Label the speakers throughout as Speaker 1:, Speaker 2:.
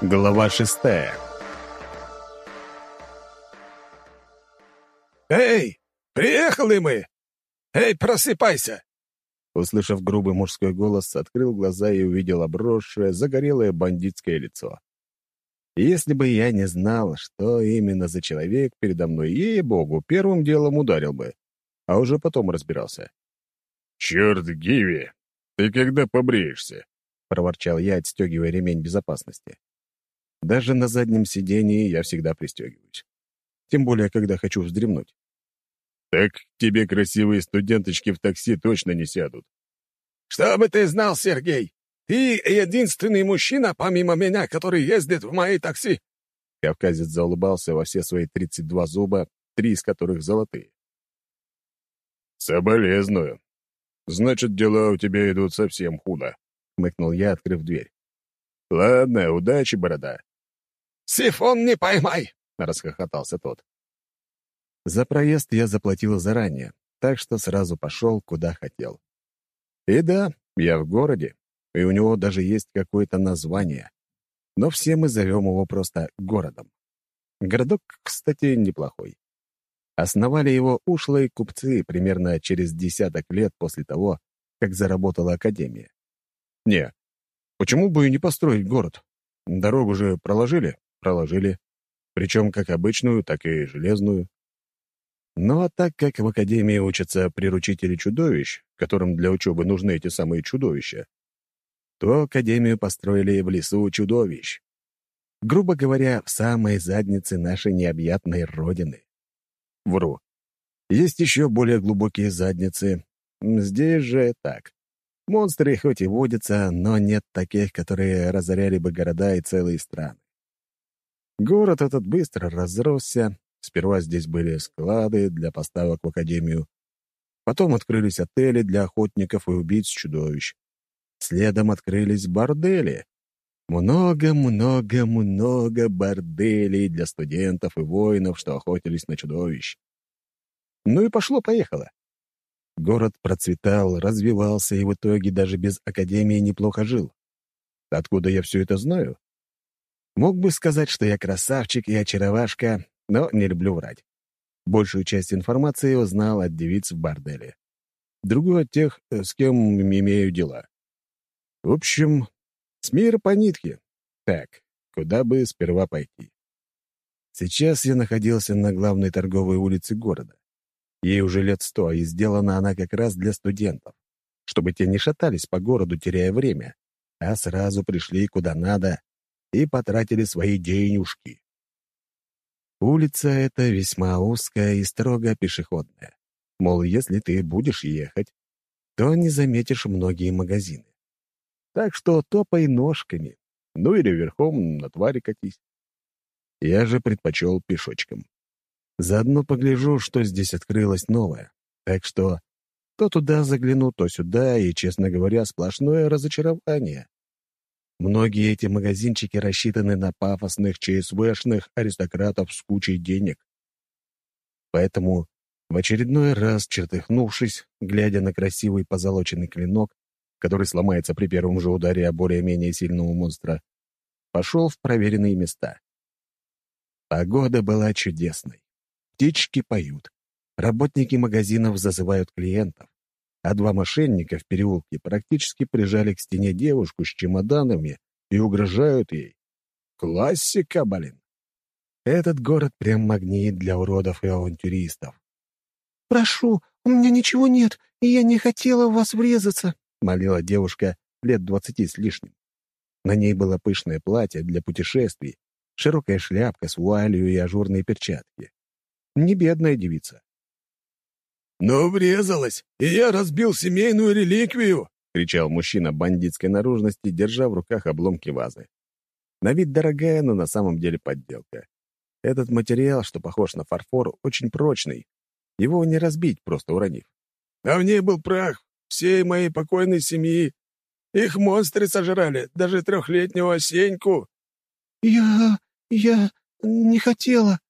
Speaker 1: Глава шестая
Speaker 2: «Эй, приехали мы! Эй, просыпайся!»
Speaker 1: Услышав грубый мужской голос, открыл глаза и увидел обросшее, загорелое бандитское лицо. Если бы я не знал, что именно за человек передо мной, ей-богу, первым делом ударил бы, а уже потом разбирался.
Speaker 3: «Черт, Гиви, ты когда побреешься?»
Speaker 1: — проворчал я, отстегивая ремень безопасности. Даже на заднем сидении я всегда пристегиваюсь. Тем более, когда хочу вздремнуть.
Speaker 3: «Так тебе красивые студенточки в такси точно не сядут».
Speaker 2: «Чтобы ты знал, Сергей, ты единственный мужчина, помимо меня, который ездит в моей такси».
Speaker 1: Кавказец заулыбался во все свои 32 зуба, три из которых золотые.
Speaker 3: «Соболезную. Значит, дела у тебя идут совсем худо», — хмыкнул я, открыв дверь. «Ладно, удачи, борода».
Speaker 2: «Сифон не поймай!»
Speaker 1: — расхохотался тот. За проезд я заплатил заранее, так что сразу пошел, куда хотел. И да, я в городе, и у него даже есть какое-то название. Но все мы зовем его просто городом. Городок, кстати, неплохой. Основали его ушлые купцы примерно через десяток лет после того, как заработала Академия. Не, почему бы и не построить город? Дорогу же проложили? Проложили. Причем как обычную, так и железную. Ну а так как в Академии учатся приручители чудовищ, которым для учебы нужны эти самые чудовища, то Академию построили в лесу чудовищ. Грубо говоря, в самой заднице нашей необъятной родины. Вру. Есть еще более глубокие задницы. Здесь же так. Монстры хоть и водятся, но нет таких, которые разоряли бы города и целые страны. Город этот быстро разросся. Сперва здесь были склады для поставок в Академию. Потом открылись отели для охотников и убийц-чудовищ. Следом открылись бордели. Много-много-много борделей для студентов и воинов, что охотились на чудовищ. Ну и пошло-поехало. Город процветал, развивался и в итоге даже без академии неплохо жил. Откуда я все это знаю? Мог бы сказать, что я красавчик и очаровашка, но не люблю врать. Большую часть информации узнал от девиц в борделе. Другую от тех, с кем имею дела. В общем, с мира по нитке. Так, куда бы сперва пойти? Сейчас я находился на главной торговой улице города. Ей уже лет сто, и сделана она как раз для студентов, чтобы те не шатались по городу, теряя время, а сразу пришли куда надо и потратили свои денежки. Улица эта весьма узкая и строго пешеходная. Мол, если ты будешь ехать, то не заметишь многие магазины. Так что топай ножками, ну или верхом на твари катись. Я же предпочел пешочком. Заодно погляжу, что здесь открылось новое. Так что то туда загляну, то сюда, и, честно говоря, сплошное разочарование. Многие эти магазинчики рассчитаны на пафосных ЧСВшных аристократов с кучей денег. Поэтому, в очередной раз чертыхнувшись, глядя на красивый позолоченный клинок, который сломается при первом же ударе о более-менее сильного монстра, пошел в проверенные места. Погода была чудесной. Птички поют. Работники магазинов зазывают клиентов. А два мошенника в переулке практически прижали к стене девушку с чемоданами и угрожают ей. Классика, блин. Этот город прям магнит для уродов и авантюристов.
Speaker 4: «Прошу, у меня ничего нет, и я не хотела в вас врезаться», — молила девушка лет двадцати с лишним. На ней было пышное платье для путешествий, широкая шляпка с вуалью и ажурные перчатки. Не бедная девица.
Speaker 2: «Но врезалась, и я разбил семейную реликвию!»
Speaker 1: — кричал мужчина бандитской наружности, держа в руках обломки вазы. На вид дорогая, но на самом деле подделка. Этот материал, что похож на фарфор, очень прочный. Его не разбить, просто уронив.
Speaker 2: А в ней был прах всей моей покойной семьи. Их монстры сожрали, даже трехлетнего Осеньку.
Speaker 4: «Я... я не хотела»,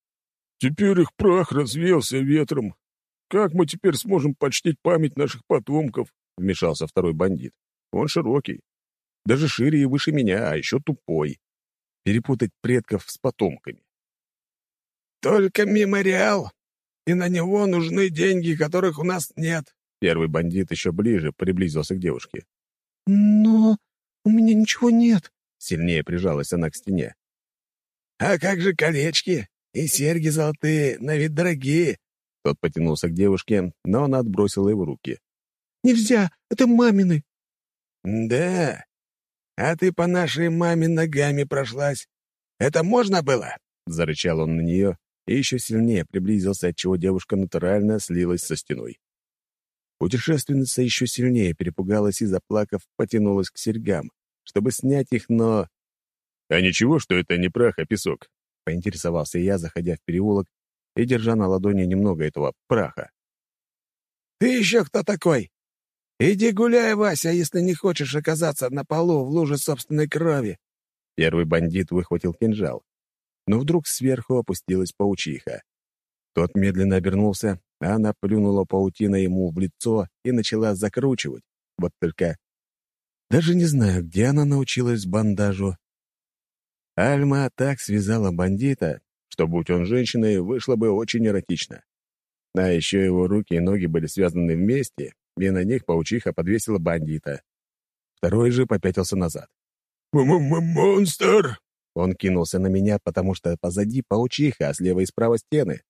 Speaker 3: Теперь их прах развеялся ветром. Как мы теперь сможем почтить память наших потомков?» — вмешался второй бандит. Он широкий. Даже шире и выше меня, а еще тупой.
Speaker 1: перепутать предков с потомками.
Speaker 2: «Только мемориал, и на него нужны деньги, которых у нас нет».
Speaker 1: Первый бандит еще ближе приблизился к девушке.
Speaker 4: «Но у меня ничего нет», —
Speaker 1: сильнее прижалась она к стене.
Speaker 2: «А как же колечки? И серьги золотые, на вид дорогие».
Speaker 1: Тот потянулся к девушке, но она отбросила его руки.
Speaker 4: «Нельзя, это мамины».
Speaker 2: «Да? А ты по нашей маме ногами прошлась. Это можно было?»
Speaker 1: Зарычал он на нее и еще сильнее приблизился, отчего девушка натурально слилась со стеной. Путешественница еще сильнее перепугалась и, заплакав, потянулась к серьгам, чтобы снять их, но... «А ничего, что это не прах, а песок?» — поинтересовался я, заходя в переулок и держа на ладони немного этого праха.
Speaker 2: «Ты еще кто такой? Иди гуляй, Вася, если не хочешь оказаться на полу в луже собственной крови!»
Speaker 1: Первый бандит выхватил кинжал, но вдруг сверху опустилась паучиха. Тот медленно обернулся, а она плюнула паутиной ему в лицо и начала закручивать. Вот только... Даже не знаю, где она научилась бандажу. Альма так связала бандита, что, будь он женщиной, вышло бы очень эротично. А еще его руки и ноги были связаны вместе, и на них паучиха подвесила бандита. Второй же попятился назад.
Speaker 2: «М -м «Монстр!»
Speaker 1: Он кинулся на меня, потому что позади паучиха, а слева и справа стены.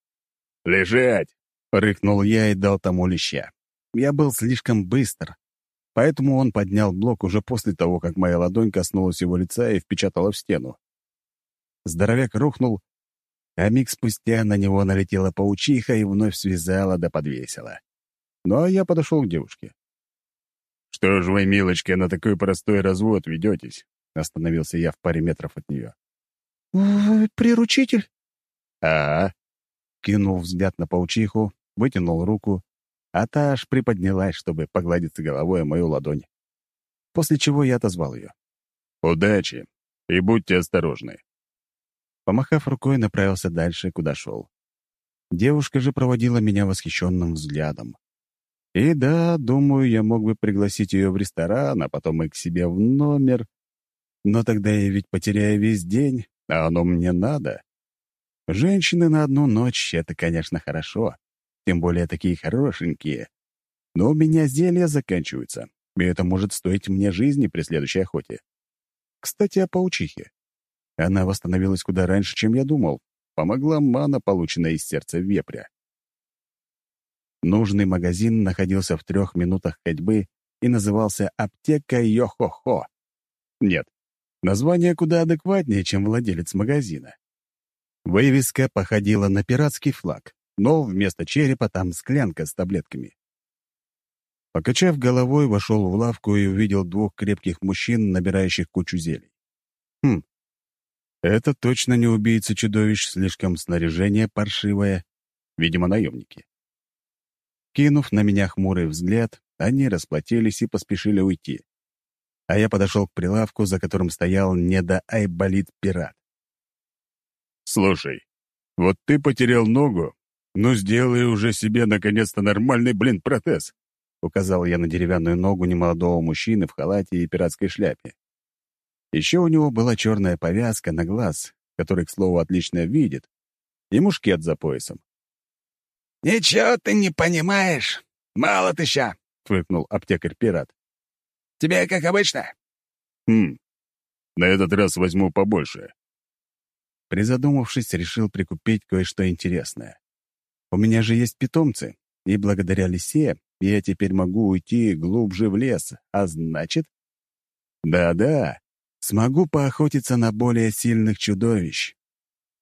Speaker 3: «Лежать!»
Speaker 1: — рыкнул я и дал тому леща. Я был слишком быстр, поэтому он поднял блок уже после того, как моя ладонь коснулась его лица и впечатала в стену. Здоровяк рухнул, а миг спустя на него налетела паучиха и вновь связала да подвесила. Ну а я подошел к девушке.
Speaker 3: «Что ж вы, милочка, на такой простой развод ведетесь?» Остановился я в паре метров от нее.
Speaker 4: «Вы приручитель?»
Speaker 1: «А, кинул взгляд на паучиху, вытянул руку, а та аж приподнялась, чтобы погладиться головой о мою ладонь. После чего я отозвал ее.
Speaker 3: «Удачи и будьте осторожны».
Speaker 1: Помахав рукой, направился дальше, куда шел. Девушка же проводила меня восхищенным взглядом. И да, думаю, я мог бы пригласить ее в ресторан, а потом и к себе в номер. Но тогда я ведь потеряю весь день, а оно мне надо. Женщины на одну ночь — это, конечно, хорошо, тем более такие хорошенькие. Но у меня зелья заканчиваются, и это может стоить мне жизни при следующей охоте. Кстати, о паучихе. Она восстановилась куда раньше, чем я думал. Помогла мана, полученная из сердца вепря. Нужный магазин находился в трех минутах ходьбы и назывался «Аптека Йо-Хо-Хо». Нет, название куда адекватнее, чем владелец магазина. Вывеска походила на пиратский флаг, но вместо черепа там склянка с таблетками. Покачав головой, вошел в лавку и увидел двух крепких мужчин, набирающих кучу зелий. Хм, это точно не убийцы-чудовищ, слишком снаряжение паршивое, видимо, наемники. Кинув на меня хмурый взгляд, они расплатились и поспешили уйти. А я подошел к прилавку, за которым стоял недоайболит-пират.
Speaker 3: «Слушай, вот ты потерял ногу, ну сделай уже себе наконец-то нормальный, блин, протез!»
Speaker 1: Указал я на деревянную ногу немолодого мужчины в халате и пиратской шляпе. Еще у него была черная повязка на глаз, который, к слову, отлично видит, и мушкет за поясом.
Speaker 2: «Ничего ты не понимаешь. Мало ты ща!»
Speaker 1: — фыркнул аптекарь-пират.
Speaker 2: «Тебе как обычно?»
Speaker 3: «Хм, на этот раз возьму побольше.
Speaker 1: Призадумавшись, решил прикупить кое-что интересное. У меня же есть питомцы, и благодаря лисе я теперь могу уйти глубже в лес, а значит... Да-да, смогу поохотиться на более сильных чудовищ.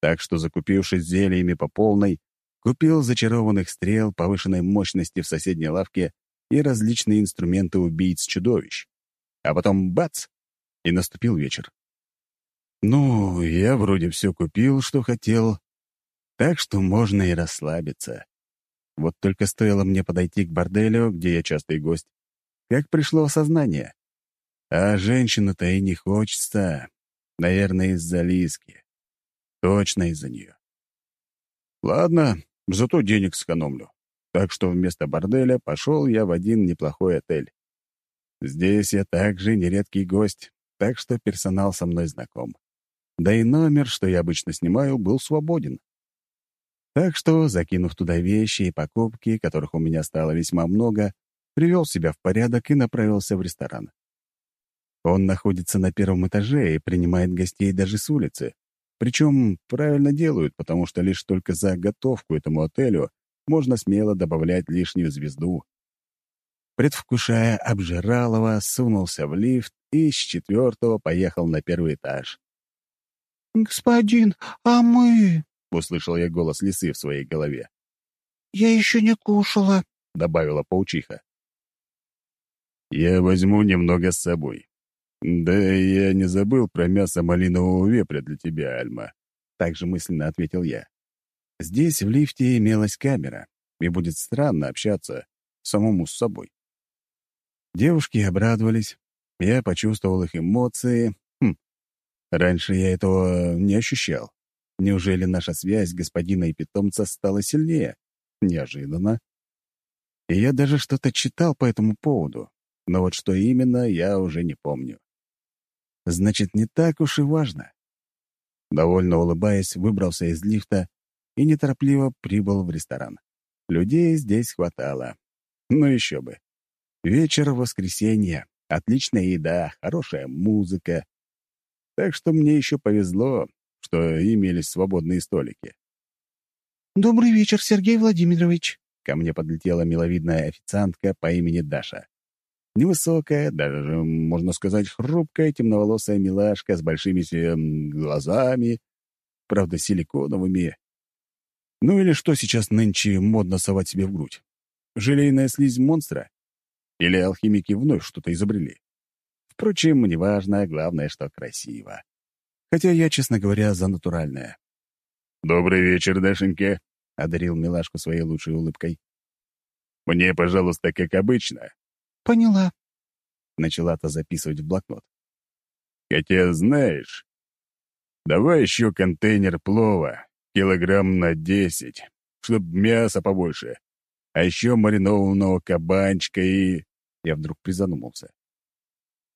Speaker 1: Так что, закупившись зельями по полной, купил зачарованных стрел повышенной мощности в соседней лавке и различные инструменты убийц-чудовищ. А потом бац! И наступил вечер. Ну, я вроде все купил, что хотел, так что можно и расслабиться. Вот только стоило мне подойти к борделю, где я частый гость, как пришло осознание. А женщину-то и не хочется. Наверное, из-за Лиски. Точно из-за нее. Ладно, зато денег сэкономлю. Так что вместо борделя пошел я в один неплохой отель. Здесь я также нередкий гость, так что персонал со мной знаком. Да и номер, что я обычно снимаю, был свободен. Так что, закинув туда вещи и покупки, которых у меня стало весьма много, привел себя в порядок и направился в ресторан. Он находится на первом этаже и принимает гостей даже с улицы. Причем правильно делают, потому что лишь только за готовку этому отелю можно смело добавлять лишнюю звезду. Предвкушая обжиралова, сунулся в лифт и с четвертого поехал на первый этаж.
Speaker 4: «Господин, а мы...»
Speaker 1: — услышал я голос лисы в своей голове.
Speaker 4: «Я еще не кушала», —
Speaker 1: добавила паучиха. «Я возьму немного с собой. Да я не забыл про мясо малинового вепря для тебя, Альма», — также мысленно ответил я. Здесь в лифте имелась камера, и будет странно общаться самому с собой. Девушки обрадовались, я почувствовал их эмоции. Хм, раньше я этого не ощущал. Неужели наша связь господина и питомца стала сильнее? Неожиданно. И я даже что-то читал по этому поводу, но вот что именно, я уже не помню. Значит, не так уж и важно. Довольно улыбаясь, выбрался из лифта и неторопливо прибыл в ресторан. Людей здесь хватало. Ну еще бы. Вечер воскресенья, отличная еда, хорошая музыка. Так что мне еще повезло, что имелись свободные столики.
Speaker 4: «Добрый вечер, Сергей Владимирович!»
Speaker 1: Ко мне подлетела миловидная официантка по имени Даша. Невысокая, даже, можно сказать, хрупкая, темноволосая милашка с большими глазами, правда, силиконовыми, ну или что сейчас нынче модно совать себе в грудь? Желейная слизь монстра? Или алхимики вновь что-то изобрели? Впрочем, неважно, главное, что красиво. Хотя я, честно говоря, за натуральное. «Добрый вечер, Дашенька», — одарил милашку своей лучшей улыбкой. «Мне, пожалуйста, как обычно».
Speaker 4: «Поняла», —
Speaker 1: начала-то записывать в блокнот. «Хотя, знаешь, давай еще контейнер плова, килограмм на десять, чтоб мяса побольше. А еще маринованного кабанчика и...» Я вдруг призадумался.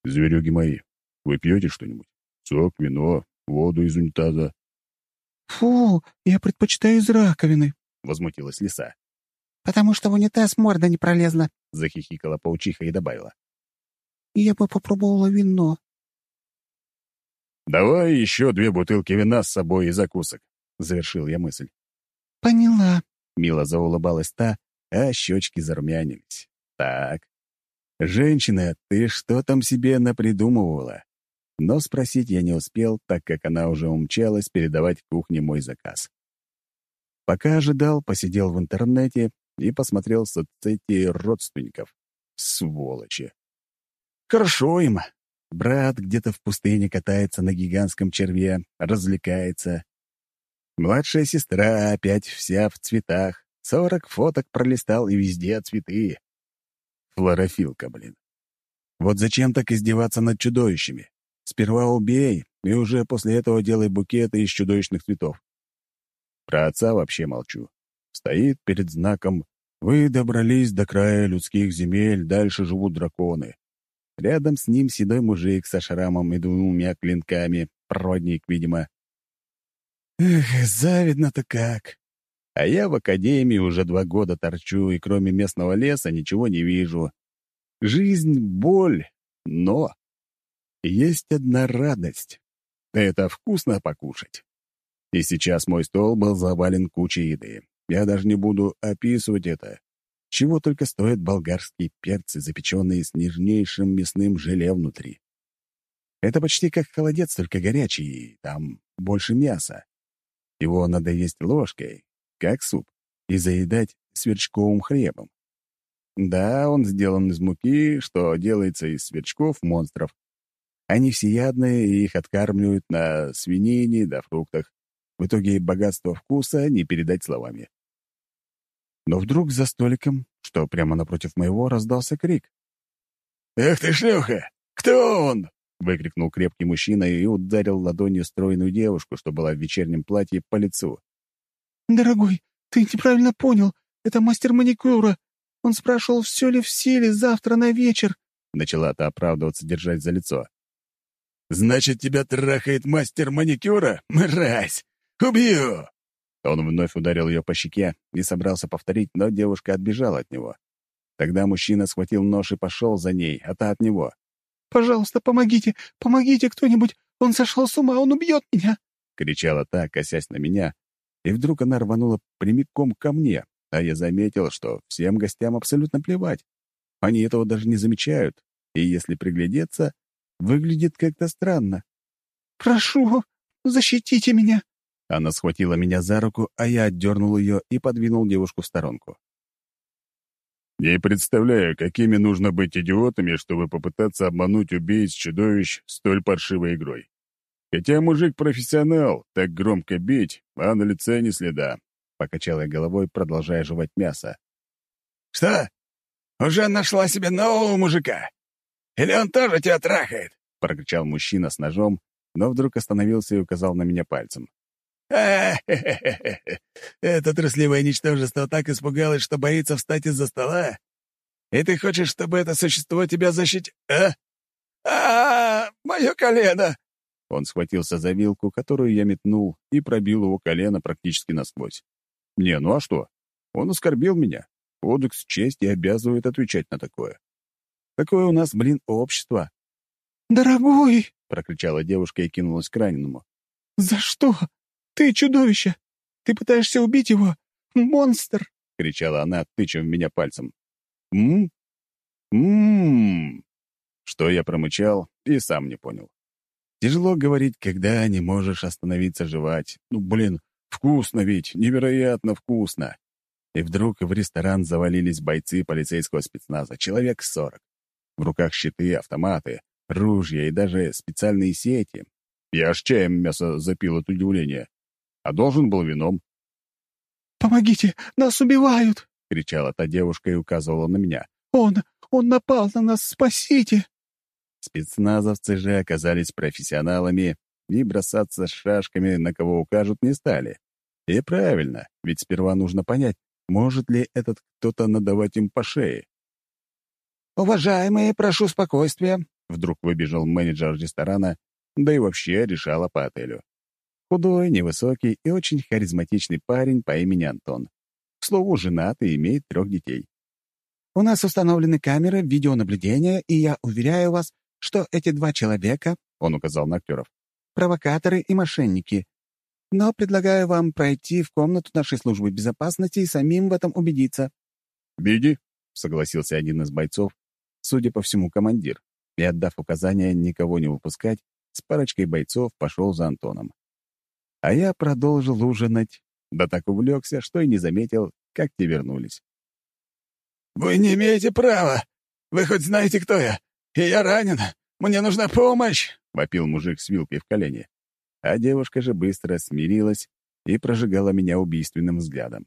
Speaker 1: «Зверюги мои, вы пьете что-нибудь? Сок, вино, воду из унитаза?»
Speaker 4: «Фу, я предпочитаю из раковины», —
Speaker 1: возмутилась лиса.
Speaker 4: «Потому что в унитаз морда не пролезла», —
Speaker 1: захихикала паучиха и добавила.
Speaker 4: «Я бы попробовала вино».
Speaker 1: «Давай еще две бутылки вина с собой и закусок завершил я мысль.
Speaker 4: «Поняла», —
Speaker 1: мило заулыбалась та, а щечки зарумянились. «Так, женщина, ты что там себе напридумывала?» Но спросить я не успел, так как она уже умчалась передавать кухне мой заказ. Пока ожидал, посидел в интернете и посмотрел соцсети родственников. Сволочи. Хорошо им. Брат где-то в пустыне катается на гигантском черве, развлекается. Младшая сестра опять вся в цветах. Сорок фоток пролистал, и везде цветы. Флорофилка, блин. Вот зачем так издеваться над чудовищами? Сперва убей, и уже после этого делай букеты из чудовищных цветов. Про отца вообще молчу. Стоит перед знаком «Вы добрались до края людских земель, дальше живут драконы». Рядом с ним седой мужик со шрамом и двумя клинками, проводник, видимо. Эх, завидно-то как. А я в академии уже два года торчу, и кроме местного леса ничего не вижу. Жизнь — боль, но есть одна радость. Это вкусно покушать. И сейчас мой стол был завален кучей еды. Я даже не буду описывать это. Чего только стоят болгарские перцы, запеченные с нежнейшим мясным желе внутри. Это почти как холодец, только горячий, и там больше мяса. Его надо есть ложкой, как суп, и заедать сверчковым хлебом. Да, он сделан из муки, что делается из сверчков-монстров. Они всеядные, и их откармливают на свинине да фруктах. В итоге богатство вкуса не передать словами. Но вдруг за столиком, что прямо напротив моего, раздался крик. «Эх ты, шлюха! Кто он?» — выкрикнул крепкий мужчина и ударил ладонью стройную девушку, что была в вечернем платье, по лицу.
Speaker 4: «Дорогой, ты неправильно понял. Это мастер маникюра. Он спрашивал, все ли в силе завтра на вечер».
Speaker 1: Начала та оправдываться, держать за лицо.
Speaker 3: Значит, тебя трахает мастер маникюра? Мразь! Убью!» Он вновь ударил ее по щеке и собрался повторить, но девушка отбежала от него. Тогда мужчина схватил нож и пошел за ней, а та от него.
Speaker 4: «Пожалуйста, помогите! Помогите кто-нибудь! Он сошел с ума! Он убьет меня!»
Speaker 3: — кричала та, косясь на меня, и вдруг она рванула прямиком ко мне, а я заметил, что всем гостям абсолютно плевать. Они этого даже не замечают, и если приглядеться, выглядит как-то странно.
Speaker 4: «Прошу, защитите меня!»
Speaker 3: Она схватила меня за руку, а я отдернул ее и подвинул девушку в сторонку. Не представляю, какими нужно быть идиотами, чтобы попытаться обмануть убийц-чудовищ столь паршивой игрой. Хотя мужик профессионал, так громко бить, а на лице ни следа. Покачал я головой, продолжая жевать мясо.
Speaker 2: «Что? Уже нашла себе нового мужика? Или он тоже тебя трахает?»
Speaker 3: — прокричал мужчина с ножом, но вдруг остановился и указал на меня пальцем.
Speaker 2: А, Это трусливое ничтожество так испугалось, что боится встать из-за стола? И ты хочешь, чтобы это существо тебя защитило? А? а, мое колено!»
Speaker 3: Он схватился за вилку, которую я метнул, и пробил его колено практически насквозь. «Не, ну а что? Он оскорбил меня. Кодекс чести обязывает отвечать на такое. Такое у нас, блин, общество».
Speaker 4: «Дорогой!»
Speaker 3: — прокричала девушка и кинулась к раненому.
Speaker 4: «За что? Ты чудовище! Ты пытаешься убить его! Монстр!»
Speaker 3: — кричала она, тыча в меня пальцем. «М? М? Что я промычал и сам не понял. Тяжело говорить, когда не можешь остановиться жевать. Ну, блин, вкусно ведь, невероятно вкусно. И вдруг в ресторан завалились бойцы полицейского спецназа, человек сорок. В руках щиты, автоматы, ружья и даже специальные сети. Я аж чаем мясо запил от удивления а должен был вином.
Speaker 4: «Помогите! Нас убивают!»
Speaker 3: — кричала та девушка и указывала на меня.
Speaker 4: «Он! Он напал на нас! Спасите!»
Speaker 3: Спецназовцы же оказались профессионалами и бросаться с шашками на кого укажут не стали. И правильно, ведь сперва нужно понять, может ли этот кто-то надавать им по шее.
Speaker 4: «Уважаемые, прошу спокойствия!»
Speaker 3: Вдруг выбежал менеджер ресторана, да и вообще решала по отелю. Худой, невысокий и очень харизматичный парень по имени Антон. К слову, женат и имеет трех детей.
Speaker 4: «У нас установлены камеры видеонаблюдения, и я уверяю вас, что эти два человека, — он указал на актеров, — провокаторы и мошенники. Но предлагаю вам пройти в комнату нашей службы безопасности и самим в этом убедиться».
Speaker 3: «Биди», — согласился один из бойцов, судя по всему, командир, и, отдав указание никого не выпускать, с парочкой бойцов пошел за Антоном. А я продолжил ужинать, да так увлекся, что и не заметил, как те вернулись.
Speaker 2: «Вы не имеете права! Вы хоть знаете, кто я? И я ранен! Мне нужна помощь!» — вопил мужик с вилкой в колене.
Speaker 3: А девушка же быстро смирилась и прожигала меня убийственным взглядом.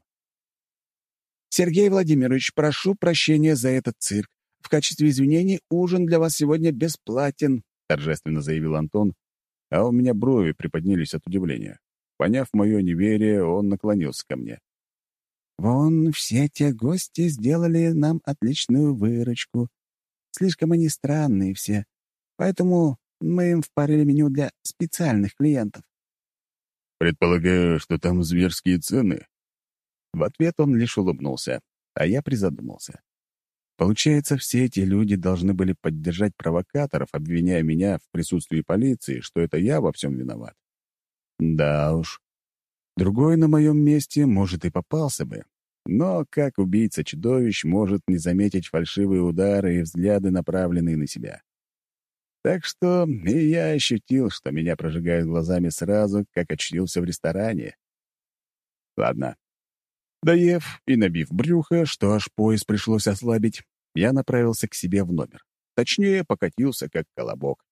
Speaker 4: «Сергей Владимирович, прошу прощения за этот цирк. В качестве извинений ужин для вас сегодня бесплатен», —
Speaker 3: торжественно заявил Антон, а у меня брови приподнялись от удивления. Поняв мое неверие, он наклонился ко мне.
Speaker 4: «Вон, все те гости сделали нам отличную выручку. Слишком они странные все, поэтому мы им впарили меню для специальных клиентов».
Speaker 3: «Предполагаю, что там зверские цены?» В ответ он лишь улыбнулся, а я призадумался. Получается, все эти люди должны были поддержать провокаторов, обвиняя меня в присутствии полиции, что это я во всем виноват. Да уж. Другой на моем месте, может, и попался бы. Но как убийца-чудовищ может не заметить фальшивые удары и взгляды, направленные на себя? Так что и я ощутил, что меня прожигают глазами сразу, как очутился в ресторане. Ладно. Доев и набив брюхо, что аж пояс пришлось ослабить, я направился к себе в номер. Точнее, покатился, как колобок.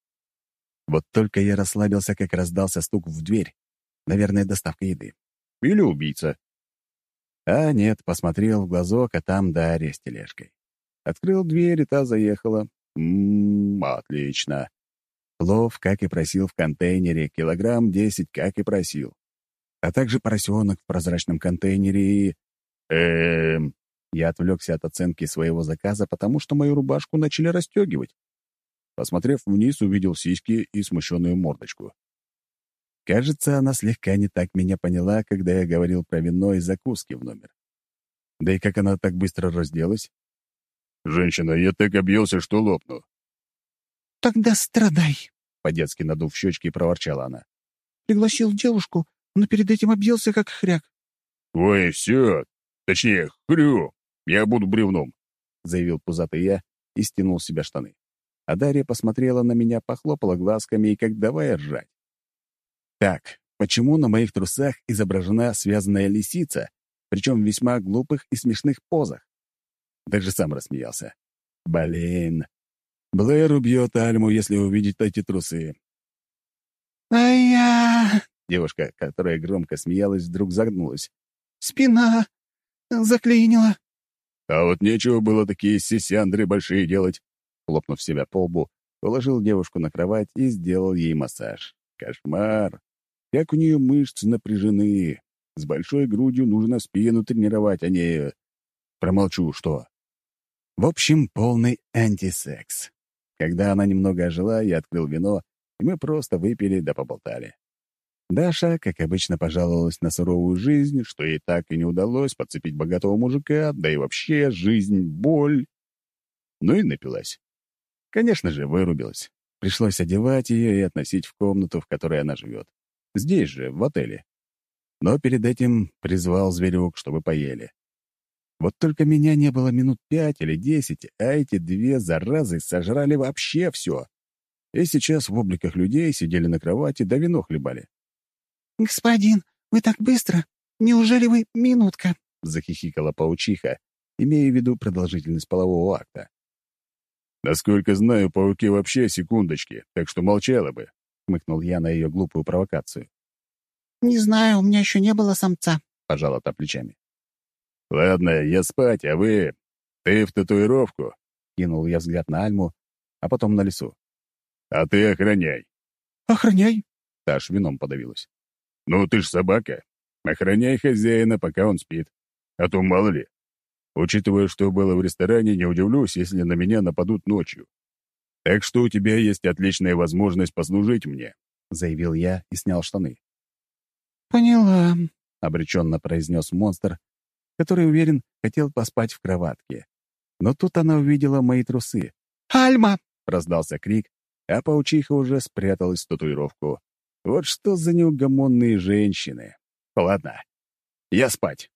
Speaker 3: Вот только я расслабился, как раздался стук в дверь. Наверное, доставка еды. Или убийца. А нет, посмотрел в глазок, а там Дарья с тележкой. Открыл дверь, и та заехала. Ммм, отлично. Плов, как и просил в контейнере, килограмм десять, как и просил. А также поросенок в прозрачном контейнере и... Эм... Я отвлекся от оценки своего заказа, потому что мою рубашку начали расстегивать. Посмотрев вниз, увидел сиськи и смущенную мордочку. Кажется, она слегка не так меня поняла, когда я говорил про вино и закуски в номер. Да и как она так быстро разделась? «Женщина, я так объелся, что лопну».
Speaker 4: «Тогда страдай», —
Speaker 3: по-детски надув щечки, проворчала она.
Speaker 4: «Пригласил девушку, но перед этим объелся, как хряк».
Speaker 3: «Ой, все. Точнее, хрю. Я буду бревном», — заявил пузатый я и стянул с себя штаны. А Дарья посмотрела на меня, похлопала глазками и как давай ржать. Так, почему на моих трусах изображена связанная лисица, причем в весьма глупых и смешных позах? Даже сам рассмеялся. Блин. Блэр убьет Альму, если увидит эти трусы.
Speaker 4: «А я...»
Speaker 3: Девушка, которая громко смеялась, вдруг загнулась.
Speaker 4: «Спина заклинила».
Speaker 3: А вот нечего было такие сисяндры большие делать. Хлопнув себя по лбу, положил девушку на кровать и сделал ей массаж. Кошмар! Как у нее мышцы напряжены. С большой грудью нужно спину тренировать, а не... Промолчу, что. В общем, полный антисекс. Когда она немного ожила, я открыл вино, и мы просто выпили да поболтали. Даша, как обычно, пожаловалась на суровую жизнь, что ей так и не удалось подцепить богатого мужика, да и вообще жизнь — боль. Ну и напилась. Конечно же, вырубилась. Пришлось одевать ее и относить в комнату, в которой она живет. Здесь же, в отеле. Но перед этим призвал зверюк, чтобы поели. Вот только меня не было минут пять или десять, а эти две заразы сожрали вообще все. И сейчас в обликах людей сидели на кровати да вино хлебали.
Speaker 4: «Господин, вы так быстро? Неужели вы минутка?»
Speaker 3: — захихикала паучиха, имея в виду продолжительность полового акта. «Насколько знаю, пауки вообще секундочки, так что молчала бы», — хмыкнул я на ее глупую провокацию.
Speaker 4: «Не знаю, у меня еще не было самца», —
Speaker 3: пожала та плечами. «Ладно, я спать, а вы... Ты в татуировку?» — кинул я взгляд на Альму, а потом на лесу. «А ты охраняй».
Speaker 4: «Охраняй?»
Speaker 3: — Та аж вином подавилась. «Ну, ты ж собака. Охраняй хозяина, пока он спит. А то мало ли. Учитывая, что было в ресторане, не удивлюсь, если на меня нападут ночью. Так что у тебя есть отличная возможность послужить мне», — заявил я и снял штаны.
Speaker 4: «Поняла», —
Speaker 3: обреченно произнес монстр, который, уверен, хотел поспать в кроватке. Но тут она увидела мои трусы.
Speaker 4: «Альма!»
Speaker 3: — раздался крик, а паучиха уже спряталась в татуировку. Вот что за неугомонные женщины. Ладно, я спать.